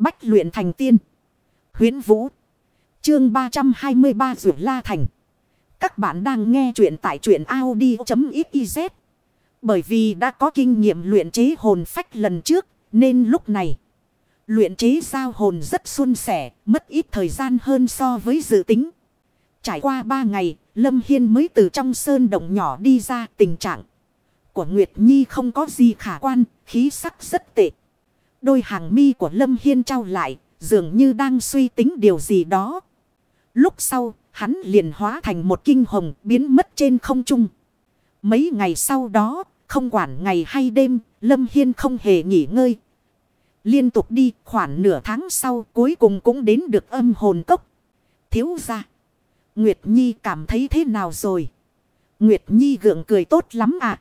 Bách luyện thành tiên. Huyến Vũ. Chương 323 Dược La Thành. Các bạn đang nghe truyện tại truyện Audi.xyz. Bởi vì đã có kinh nghiệm luyện chế hồn phách lần trước. Nên lúc này. Luyện chế sao hồn rất suôn sẻ. Mất ít thời gian hơn so với dự tính. Trải qua 3 ngày. Lâm Hiên mới từ trong sơn động nhỏ đi ra, tình trạng. Của Nguyệt Nhi không có gì khả quan. Khí sắc rất tệ. Đôi hàng mi của Lâm Hiên trao lại, dường như đang suy tính điều gì đó. Lúc sau, hắn liền hóa thành một kinh hồng biến mất trên không trung. Mấy ngày sau đó, không quản ngày hay đêm, Lâm Hiên không hề nghỉ ngơi. Liên tục đi khoảng nửa tháng sau cuối cùng cũng đến được âm hồn cốc. Thiếu ra. Nguyệt Nhi cảm thấy thế nào rồi? Nguyệt Nhi gượng cười tốt lắm à?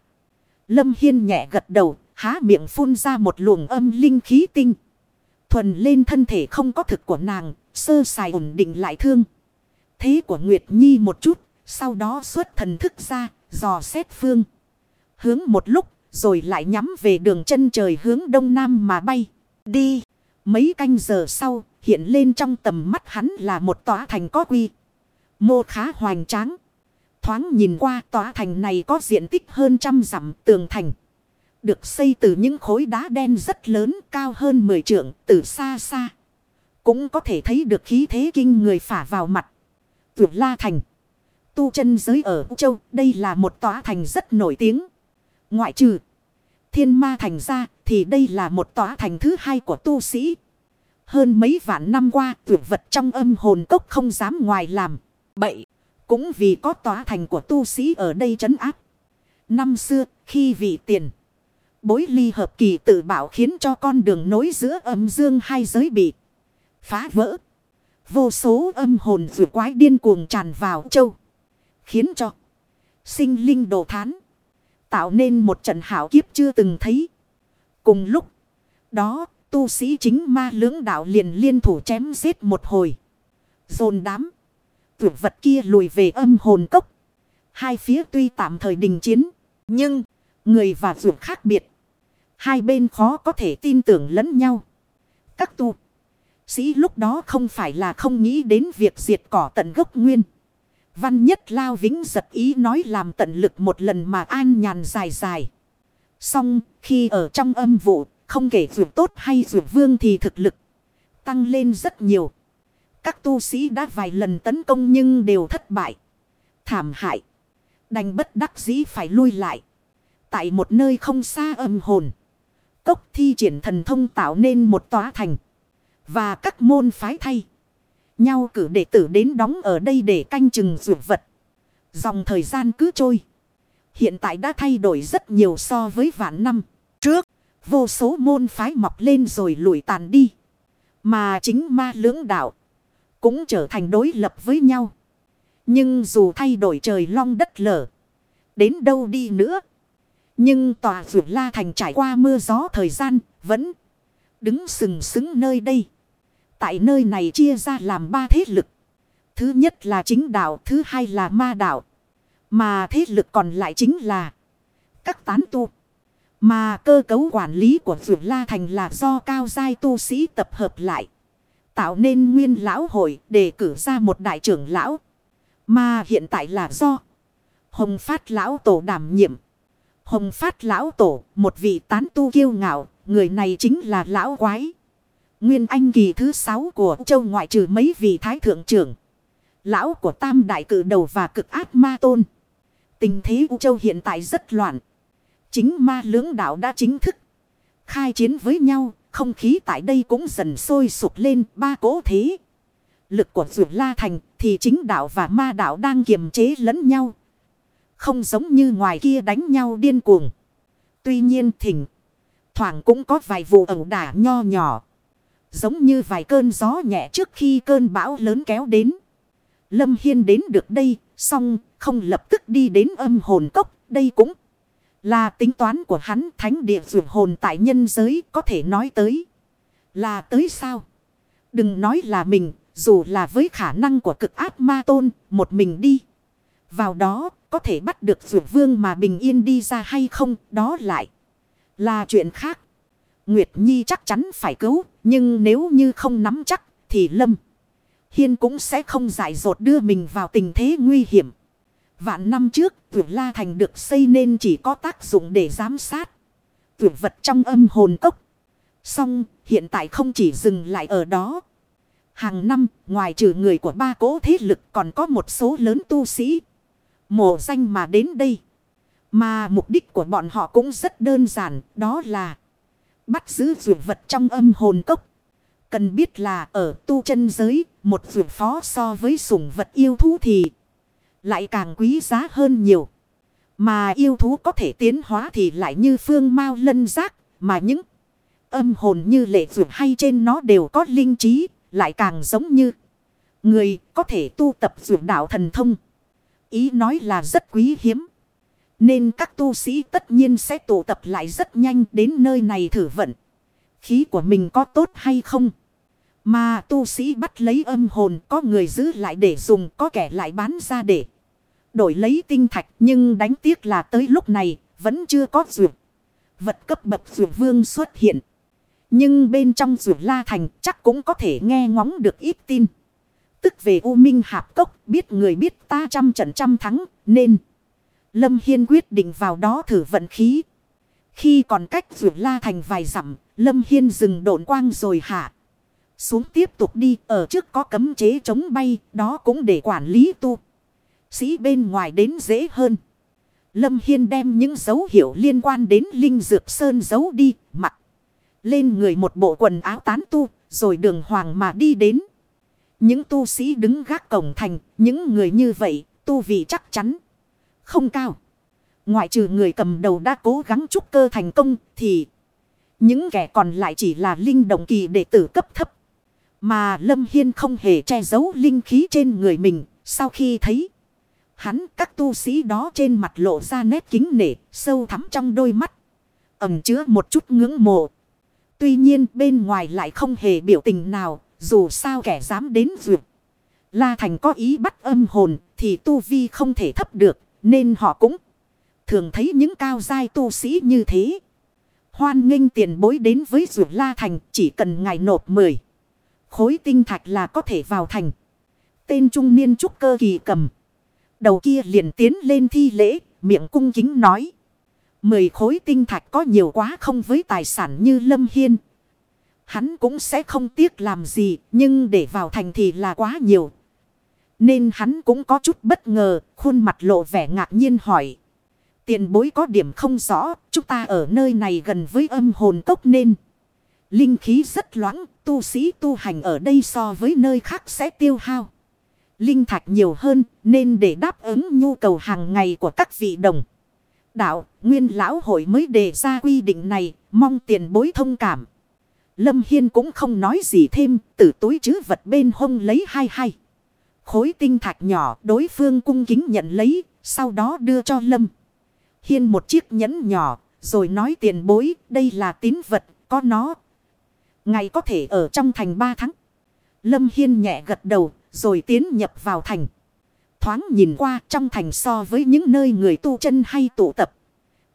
Lâm Hiên nhẹ gật đầu há miệng phun ra một luồng âm linh khí tinh. Thuần lên thân thể không có thực của nàng, sơ sài ổn định lại thương. Thế của Nguyệt Nhi một chút, sau đó xuất thần thức ra, dò xét phương. Hướng một lúc, rồi lại nhắm về đường chân trời hướng đông nam mà bay. Đi! Mấy canh giờ sau, hiện lên trong tầm mắt hắn là một tòa thành có quy. Mô khá hoành tráng. Thoáng nhìn qua tòa thành này có diện tích hơn trăm dặm tường thành. Được xây từ những khối đá đen rất lớn cao hơn 10 trượng từ xa xa. Cũng có thể thấy được khí thế kinh người phả vào mặt. Tuyệt La Thành. Tu chân giới ở Châu, đây là một tòa thành rất nổi tiếng. Ngoại trừ thiên ma thành ra, thì đây là một tòa thành thứ hai của tu sĩ. Hơn mấy vạn năm qua tuyệt vật trong âm hồn cốc không dám ngoài làm. Bậy, cũng vì có tòa thành của tu sĩ ở đây trấn áp. Năm xưa, khi vị tiền. Bối ly hợp kỳ tự bảo khiến cho con đường nối giữa âm dương hai giới bị phá vỡ. Vô số âm hồn dù quái điên cuồng tràn vào châu. Khiến cho sinh linh đồ thán. Tạo nên một trận hảo kiếp chưa từng thấy. Cùng lúc đó, tu sĩ chính ma lưỡng đạo liền liên thủ chém giết một hồi. Dồn đám. Tuyệt vật kia lùi về âm hồn cốc. Hai phía tuy tạm thời đình chiến. Nhưng người và vượt khác biệt. Hai bên khó có thể tin tưởng lẫn nhau. Các tu sĩ lúc đó không phải là không nghĩ đến việc diệt cỏ tận gốc nguyên. Văn nhất lao vĩnh giật ý nói làm tận lực một lần mà an nhàn dài dài. Xong, khi ở trong âm vụ, không kể dù tốt hay dù vương thì thực lực tăng lên rất nhiều. Các tu sĩ đã vài lần tấn công nhưng đều thất bại. Thảm hại. Đành bất đắc dĩ phải lui lại. Tại một nơi không xa âm hồn cốc thi triển thần thông tạo nên một tòa thành. Và các môn phái thay. Nhau cử đệ tử đến đóng ở đây để canh chừng dược vật. Dòng thời gian cứ trôi. Hiện tại đã thay đổi rất nhiều so với vạn năm. Trước, vô số môn phái mọc lên rồi lùi tàn đi. Mà chính ma lưỡng đạo cũng trở thành đối lập với nhau. Nhưng dù thay đổi trời long đất lở, đến đâu đi nữa, nhưng tòa vượt la thành trải qua mưa gió thời gian vẫn đứng sừng sững nơi đây. Tại nơi này chia ra làm ba thế lực. Thứ nhất là chính đạo, thứ hai là ma đạo. Mà thế lực còn lại chính là các tán tu. Mà cơ cấu quản lý của vượt la thành là do cao giai tu sĩ tập hợp lại. Tạo nên nguyên lão hội để cử ra một đại trưởng lão. Mà hiện tại là do Hồng Phát lão tổ đảm nhiệm. Hồng Phát Lão Tổ, một vị tán tu kiêu ngạo, người này chính là Lão Quái. Nguyên Anh kỳ thứ sáu của châu ngoại trừ mấy vị thái thượng trưởng. Lão của Tam Đại Cử Đầu và cực ác ma tôn. Tình thế U Châu hiện tại rất loạn. Chính ma lưỡng đạo đã chính thức khai chiến với nhau. Không khí tại đây cũng dần sôi sục lên ba cố thế. Lực của Dược La Thành thì chính đạo và ma đạo đang kiềm chế lẫn nhau. Không giống như ngoài kia đánh nhau điên cuồng. Tuy nhiên thỉnh. Thoảng cũng có vài vụ ẩu đả nho nhỏ. Giống như vài cơn gió nhẹ trước khi cơn bão lớn kéo đến. Lâm Hiên đến được đây. Xong không lập tức đi đến âm hồn cốc. Đây cũng là tính toán của hắn thánh địa dụ hồn tại nhân giới có thể nói tới. Là tới sao? Đừng nói là mình, dù là với khả năng của cực áp ma tôn, một mình đi. Vào đó, có thể bắt được rượu vương mà bình yên đi ra hay không, đó lại là chuyện khác. Nguyệt Nhi chắc chắn phải cứu. Nhưng nếu như không nắm chắc thì Lâm Hiên cũng sẽ không dại dột đưa mình vào tình thế nguy hiểm. Vạn năm trước, tuyệt la thành được xây nên chỉ có tác dụng để giám sát. Tuyệt vật trong âm hồn cốc. Xong, hiện tại không chỉ dừng lại ở đó. Hàng năm, ngoài trừ người của ba cố thế lực còn có một số lớn tu sĩ. Mộ danh mà đến đây. Mà mục đích của bọn họ cũng rất đơn giản, đó là bắt giữ dụ vật trong âm hồn cốc. Cần biết là ở tu chân giới, một dụ phó so với sủng vật yêu thú thì lại càng quý giá hơn nhiều. Mà yêu thú có thể tiến hóa thì lại như phương mau lân giác, mà những âm hồn như lệ dụ hay trên nó đều có linh trí, lại càng giống như người có thể tu tập dụ đạo thần thông. Ý nói là rất quý hiếm. Nên các tu sĩ tất nhiên sẽ tụ tập lại rất nhanh đến nơi này thử vận. Khí của mình có tốt hay không? Mà tu sĩ bắt lấy âm hồn, có người giữ lại để dùng, có kẻ lại bán ra để đổi lấy tinh thạch. Nhưng đánh tiếc là tới lúc này, vẫn chưa có dược. Vật cấp bậc dược vương xuất hiện. Nhưng bên trong dược la thành chắc cũng có thể nghe ngóng được ít tin. Tức về U Minh Hạp Cốc biết người biết ta trăm trận trăm thắng nên... Lâm Hiên quyết định vào đó thử vận khí. Khi còn cách vượt la thành vài dặm, Lâm Hiên dừng độn quang rồi hạ. Xuống tiếp tục đi, ở trước có cấm chế chống bay, đó cũng để quản lý tu. Sĩ bên ngoài đến dễ hơn. Lâm Hiên đem những dấu hiệu liên quan đến Linh Dược Sơn giấu đi, mặc. Lên người một bộ quần áo tán tu, rồi đường hoàng mà đi đến. Những tu sĩ đứng gác cổng thành, những người như vậy, tu vị chắc chắn không cao. Ngoại trừ người cầm đầu đã cố gắng trúc cơ thành công thì những kẻ còn lại chỉ là linh động kỳ đệ tử cấp thấp. Mà Lâm Hiên không hề che giấu linh khí trên người mình sau khi thấy hắn các tu sĩ đó trên mặt lộ ra nét kính nể sâu thắm trong đôi mắt. Ẩm chứa một chút ngưỡng mộ. Tuy nhiên bên ngoài lại không hề biểu tình nào dù sao kẻ dám đến vượt. La Thành có ý bắt âm hồn thì tu vi không thể thấp được nên họ cũng thường thấy những cao giai tu sĩ như thế. Hoan nghênh tiền bối đến với vượt la thành chỉ cần ngài nộp 10. Khối tinh thạch là có thể vào thành. Tên trung niên trúc cơ kỳ cầm. Đầu kia liền tiến lên thi lễ, miệng cung kính nói. Mười khối tinh thạch có nhiều quá không với tài sản như Lâm Hiên. Hắn cũng sẽ không tiếc làm gì, nhưng để vào thành thì là quá nhiều, nên hắn cũng có chút bất ngờ, khuôn mặt lộ vẻ ngạc nhiên hỏi. Tiền bối có điểm không rõ, chúng ta ở nơi này gần với âm hồn cốc nên. Linh khí rất loãng, tu sĩ tu hành ở đây so với nơi khác sẽ tiêu hao. Linh thạch nhiều hơn, nên để đáp ứng nhu cầu hàng ngày của các vị đồng. Đạo, nguyên lão hội mới đề ra quy định này, mong tiền bối thông cảm. Lâm Hiên cũng không nói gì thêm, từ túi chứ vật bên hông lấy hai hai khối tinh thạch nhỏ đối phương cung kính nhận lấy, sau đó đưa cho Lâm. Hiên một chiếc nhẫn nhỏ, rồi nói tiền bối, đây là tín vật, có nó. Ngày có thể ở trong thành ba tháng. Lâm Hiên nhẹ gật đầu, rồi tiến nhập vào thành. Thoáng nhìn qua trong thành so với những nơi người tu chân hay tụ tập.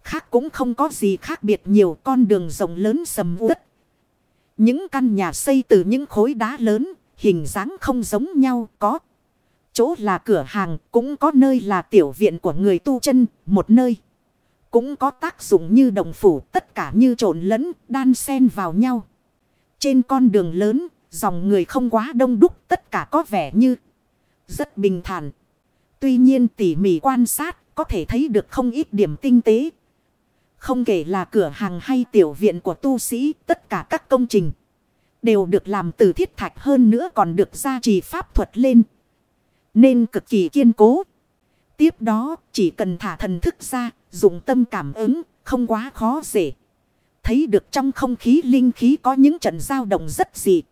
Khác cũng không có gì khác biệt nhiều con đường rộng lớn sầm uất. Những căn nhà xây từ những khối đá lớn, hình dáng không giống nhau có chỗ là cửa hàng, cũng có nơi là tiểu viện của người tu chân, một nơi. Cũng có tác dụng như đồng phủ, tất cả như trộn lẫn, đan xen vào nhau. Trên con đường lớn, dòng người không quá đông đúc, tất cả có vẻ như rất bình thản. Tuy nhiên tỉ mỉ quan sát, có thể thấy được không ít điểm tinh tế. Không kể là cửa hàng hay tiểu viện của tu sĩ, tất cả các công trình đều được làm từ thiết thạch hơn nữa còn được gia trì pháp thuật lên. Nên cực kỳ kiên cố. Tiếp đó chỉ cần thả thần thức ra, dùng tâm cảm ứng, không quá khó dễ. Thấy được trong không khí linh khí có những trận dao động rất dị.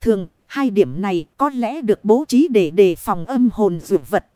Thường, hai điểm này có lẽ được bố trí để đề phòng âm hồn dụ vật.